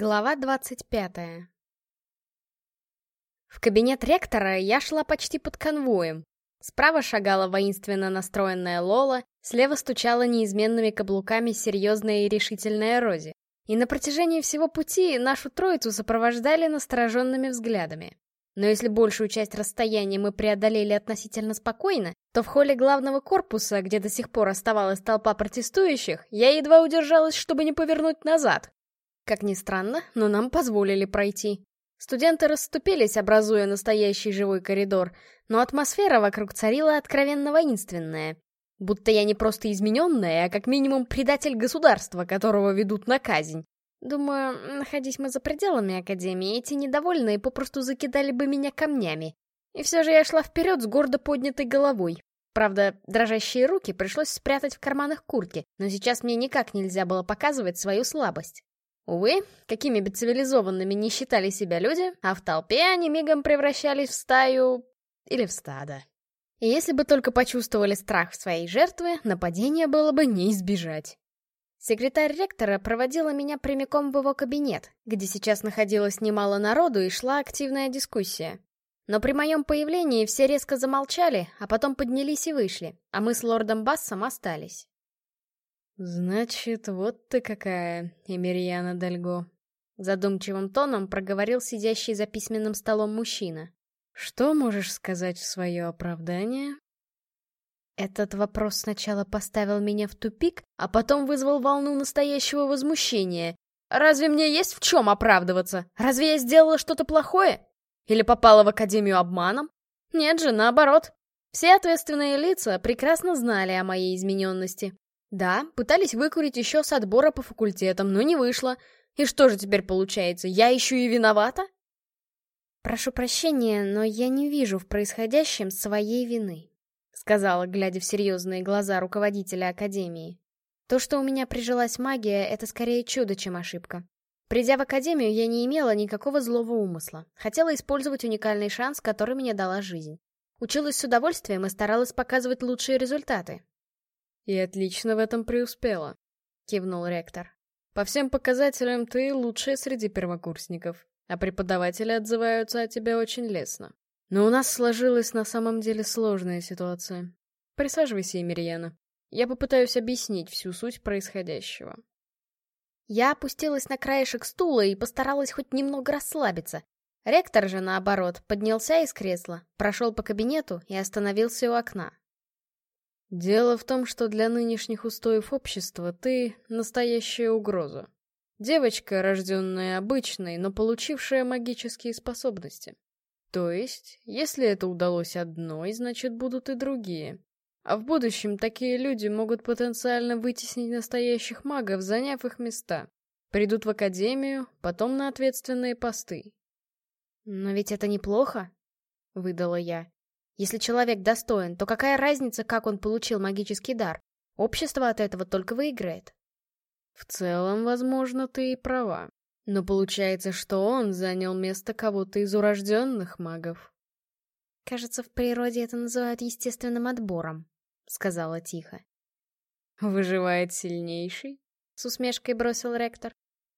Глава двадцать пятая В кабинет ректора я шла почти под конвоем. Справа шагала воинственно настроенная Лола, слева стучала неизменными каблуками серьезная и решительная Рози. И на протяжении всего пути нашу троицу сопровождали настороженными взглядами. Но если большую часть расстояния мы преодолели относительно спокойно, то в холле главного корпуса, где до сих пор оставалась толпа протестующих, я едва удержалась, чтобы не повернуть назад. Как ни странно, но нам позволили пройти. Студенты расступились, образуя настоящий живой коридор, но атмосфера вокруг царила откровенно воинственная. Будто я не просто измененная, а как минимум предатель государства, которого ведут на казнь. Думаю, находясь мы за пределами Академии, эти недовольные попросту закидали бы меня камнями. И все же я шла вперед с гордо поднятой головой. Правда, дрожащие руки пришлось спрятать в карманах куртки, но сейчас мне никак нельзя было показывать свою слабость. Увы, какими бы цивилизованными не считали себя люди, а в толпе они мигом превращались в стаю... или в стадо. И если бы только почувствовали страх в своей жертве, нападения было бы не избежать. Секретарь ректора проводила меня прямиком в его кабинет, где сейчас находилось немало народу и шла активная дискуссия. Но при моем появлении все резко замолчали, а потом поднялись и вышли, а мы с лордом Бассом остались. «Значит, вот ты какая, Эмирьяна Дальго», — задумчивым тоном проговорил сидящий за письменным столом мужчина. «Что можешь сказать в свое оправдание?» Этот вопрос сначала поставил меня в тупик, а потом вызвал волну настоящего возмущения. Разве мне есть в чем оправдываться? Разве я сделала что-то плохое? Или попала в Академию обманом? Нет же, наоборот. Все ответственные лица прекрасно знали о моей измененности. Да, пытались выкурить еще с отбора по факультетам, но не вышло. И что же теперь получается, я еще и виновата? «Прошу прощения, но я не вижу в происходящем своей вины», сказала, глядя в серьезные глаза руководителя Академии. «То, что у меня прижилась магия, это скорее чудо, чем ошибка. Придя в Академию, я не имела никакого злого умысла. Хотела использовать уникальный шанс, который мне дала жизнь. Училась с удовольствием и старалась показывать лучшие результаты. «И отлично в этом преуспела», — кивнул ректор. «По всем показателям ты лучшая среди первокурсников, а преподаватели отзываются о тебе очень лестно. Но у нас сложилась на самом деле сложная ситуация. Присаживайся, Емельяна. Я попытаюсь объяснить всю суть происходящего». Я опустилась на краешек стула и постаралась хоть немного расслабиться. Ректор же, наоборот, поднялся из кресла, прошел по кабинету и остановился у окна. Дело в том, что для нынешних устоев общества ты — настоящая угроза. Девочка, рожденная обычной, но получившая магические способности. То есть, если это удалось одной, значит будут и другие. А в будущем такие люди могут потенциально вытеснить настоящих магов, заняв их места. Придут в академию, потом на ответственные посты. «Но ведь это неплохо», — выдала я. Если человек достоин, то какая разница, как он получил магический дар? Общество от этого только выиграет. В целом, возможно, ты и права. Но получается, что он занял место кого-то из урожденных магов. Кажется, в природе это называют естественным отбором, сказала тихо. Выживает сильнейший? С усмешкой бросил ректор.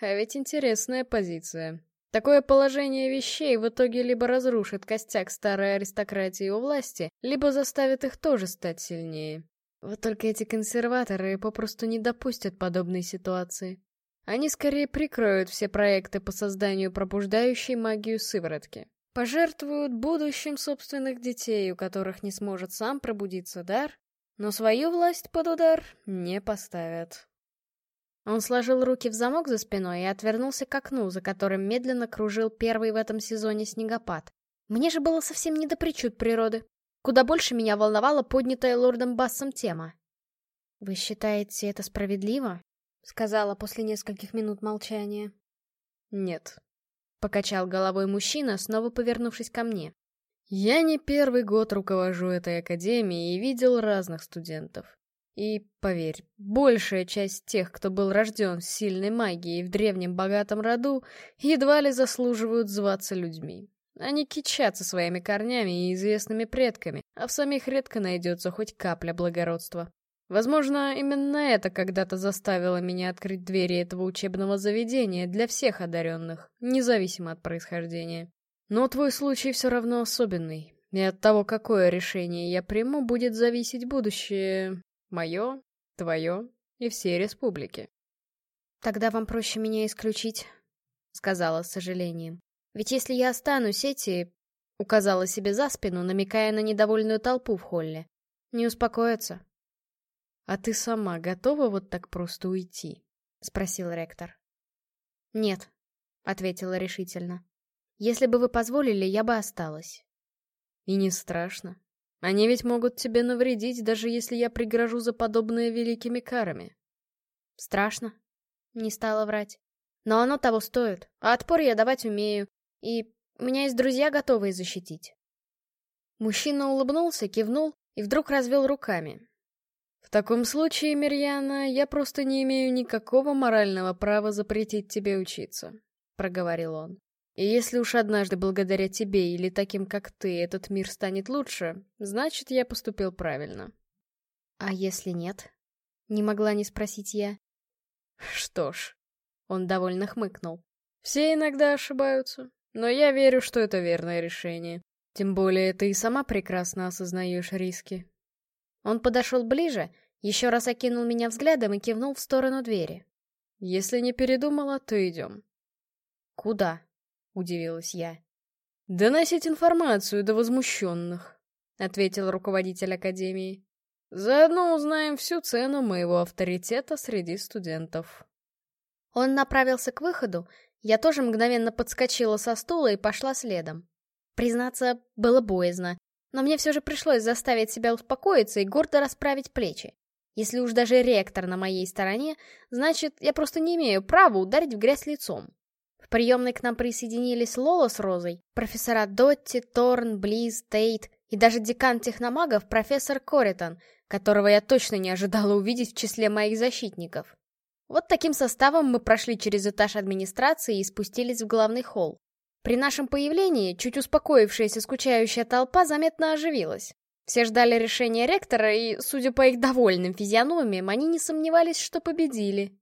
А ведь интересная позиция. Такое положение вещей в итоге либо разрушит костяк старой аристократии у власти, либо заставит их тоже стать сильнее. Вот только эти консерваторы попросту не допустят подобной ситуации. Они скорее прикроют все проекты по созданию пробуждающей магию сыворотки. Пожертвуют будущим собственных детей, у которых не сможет сам пробудиться дар, но свою власть под удар не поставят. Он сложил руки в замок за спиной и отвернулся к окну, за которым медленно кружил первый в этом сезоне снегопад. Мне же было совсем не до причуд природы. Куда больше меня волновала поднятая лордом Бассом тема. «Вы считаете это справедливо?» — сказала после нескольких минут молчания. «Нет», — покачал головой мужчина, снова повернувшись ко мне. «Я не первый год руковожу этой академией и видел разных студентов. И, поверь, большая часть тех, кто был рожден с сильной магией в древнем богатом роду, едва ли заслуживают зваться людьми. Они кичатся своими корнями и известными предками, а в самих редко найдется хоть капля благородства. Возможно, именно это когда-то заставило меня открыть двери этого учебного заведения для всех одаренных, независимо от происхождения. Но твой случай все равно особенный, и от того, какое решение я приму, будет зависеть будущее мое, твое и всей республики. «Тогда вам проще меня исключить», — сказала с сожалением. «Ведь если я останусь, эти...» — указала себе за спину, намекая на недовольную толпу в холле. «Не успокоятся». «А ты сама готова вот так просто уйти?» — спросил ректор. «Нет», — ответила решительно. «Если бы вы позволили, я бы осталась». «И не страшно. Они ведь могут тебе навредить, даже если я пригрожу за подобное великими карами». «Страшно», — не стала врать. «Но оно того стоит, а отпор я давать умею, и у меня есть друзья, готовые защитить». Мужчина улыбнулся, кивнул и вдруг развел руками, «В таком случае, Мирьяна, я просто не имею никакого морального права запретить тебе учиться», — проговорил он. «И если уж однажды благодаря тебе или таким, как ты, этот мир станет лучше, значит, я поступил правильно». «А если нет?» — не могла не спросить я. «Что ж», — он довольно хмыкнул, — «все иногда ошибаются, но я верю, что это верное решение. Тем более ты и сама прекрасно осознаешь риски, он подошел ближе, еще раз окинул меня взглядом и кивнул в сторону двери. «Если не передумала, то идем». «Куда?» — удивилась я. «Доносить информацию до возмущенных», — ответил руководитель Академии. «Заодно узнаем всю цену моего авторитета среди студентов». Он направился к выходу, я тоже мгновенно подскочила со стула и пошла следом. Признаться, было боязно но мне все же пришлось заставить себя успокоиться и гордо расправить плечи. Если уж даже ректор на моей стороне, значит, я просто не имею права ударить в грязь лицом. В приемной к нам присоединились Лола с Розой, профессора Дотти, Торн, Близ, Тейт и даже декан техномагов профессор Коритон, которого я точно не ожидала увидеть в числе моих защитников. Вот таким составом мы прошли через этаж администрации и спустились в главный холл. При нашем появлении чуть успокоившаяся скучающая толпа заметно оживилась. Все ждали решения ректора, и, судя по их довольным физиономиям, они не сомневались, что победили.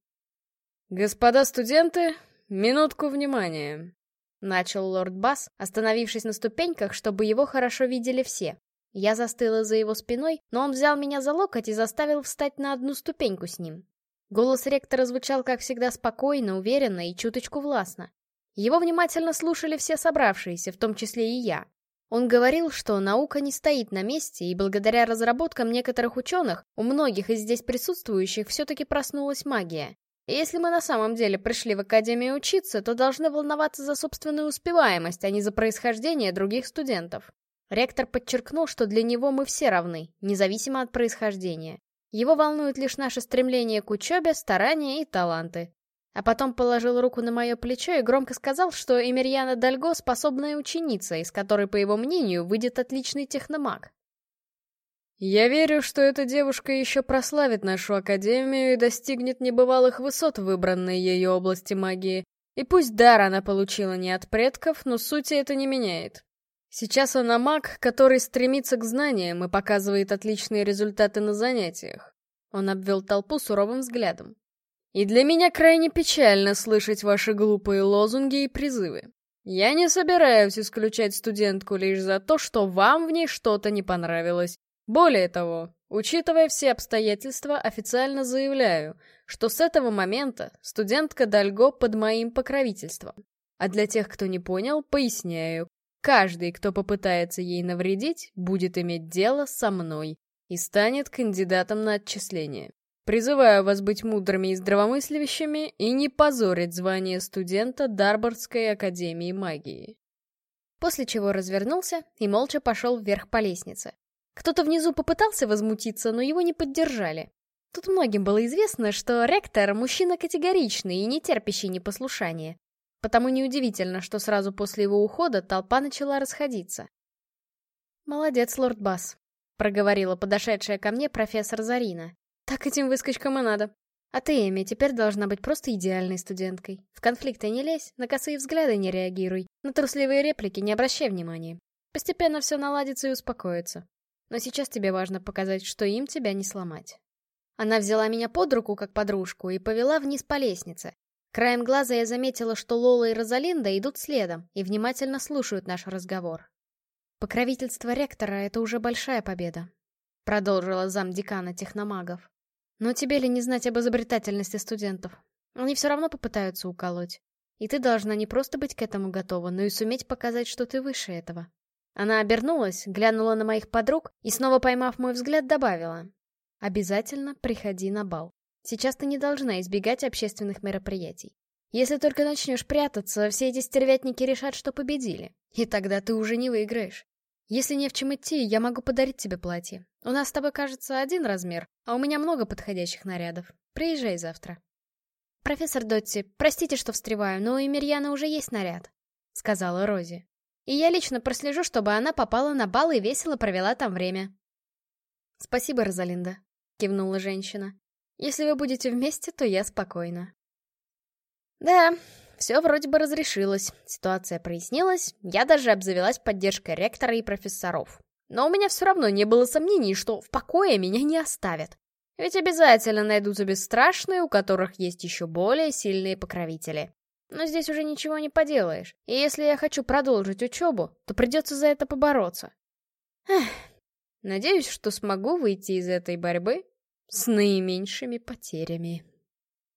«Господа студенты, минутку внимания!» Начал лорд Бас, остановившись на ступеньках, чтобы его хорошо видели все. Я застыла за его спиной, но он взял меня за локоть и заставил встать на одну ступеньку с ним. Голос ректора звучал, как всегда, спокойно, уверенно и чуточку властно. Его внимательно слушали все собравшиеся, в том числе и я. Он говорил, что наука не стоит на месте, и благодаря разработкам некоторых ученых, у многих из здесь присутствующих все-таки проснулась магия. Если мы на самом деле пришли в Академию учиться, то должны волноваться за собственную успеваемость, а не за происхождение других студентов. Ректор подчеркнул, что для него мы все равны, независимо от происхождения. Его волнует лишь наше стремление к учебе, старания и таланты. А потом положил руку на мое плечо и громко сказал, что Эмирьяна Дальго способная ученица, из которой, по его мнению, выйдет отличный техномаг. «Я верю, что эта девушка еще прославит нашу Академию и достигнет небывалых высот в выбранной ее области магии. И пусть дар она получила не от предков, но сути это не меняет. Сейчас она маг, который стремится к знаниям и показывает отличные результаты на занятиях». Он обвел толпу суровым взглядом. И для меня крайне печально слышать ваши глупые лозунги и призывы. Я не собираюсь исключать студентку лишь за то, что вам в ней что-то не понравилось. Более того, учитывая все обстоятельства, официально заявляю, что с этого момента студентка Дальго под моим покровительством. А для тех, кто не понял, поясняю. Каждый, кто попытается ей навредить, будет иметь дело со мной и станет кандидатом на отчисление. Призываю вас быть мудрыми и здравомыслящими и не позорить звание студента Дарбордской академии магии. После чего развернулся и молча пошел вверх по лестнице. Кто-то внизу попытался возмутиться, но его не поддержали. Тут многим было известно, что ректор — мужчина категоричный и не терпящий непослушания. Потому неудивительно, что сразу после его ухода толпа начала расходиться. «Молодец, лорд Бас», — проговорила подошедшая ко мне профессор Зарина. Так этим выскочкам и надо. А ты, Эми, теперь должна быть просто идеальной студенткой. В конфликты не лезь, на косые взгляды не реагируй, на трусливые реплики не обращай внимания. Постепенно все наладится и успокоится. Но сейчас тебе важно показать, что им тебя не сломать. Она взяла меня под руку, как подружку, и повела вниз по лестнице. Краем глаза я заметила, что Лола и Розалинда идут следом и внимательно слушают наш разговор. «Покровительство ректора — это уже большая победа», — продолжила замдекана техномагов. «Но тебе ли не знать об изобретательности студентов? Они все равно попытаются уколоть. И ты должна не просто быть к этому готова, но и суметь показать, что ты выше этого». Она обернулась, глянула на моих подруг и, снова поймав мой взгляд, добавила. «Обязательно приходи на бал. Сейчас ты не должна избегать общественных мероприятий. Если только начнешь прятаться, все эти стервятники решат, что победили. И тогда ты уже не выиграешь. Если не в чем идти, я могу подарить тебе платье. У нас с тобой, кажется, один размер, а у меня много подходящих нарядов. Приезжай завтра. Профессор Дотти, простите, что встреваю, но у Эмирьяны уже есть наряд, сказала Рози. И я лично прослежу, чтобы она попала на бал и весело провела там время. Спасибо, Розалинда, кивнула женщина. Если вы будете вместе, то я спокойна. Да, все вроде бы разрешилось, ситуация прояснилась, я даже обзавелась поддержкой ректора и профессоров. Но у меня все равно не было сомнений, что в покое меня не оставят. Ведь обязательно найдутся бесстрашные, у которых есть еще более сильные покровители. Но здесь уже ничего не поделаешь, и если я хочу продолжить учебу, то придется за это побороться. Эх, надеюсь, что смогу выйти из этой борьбы с наименьшими потерями.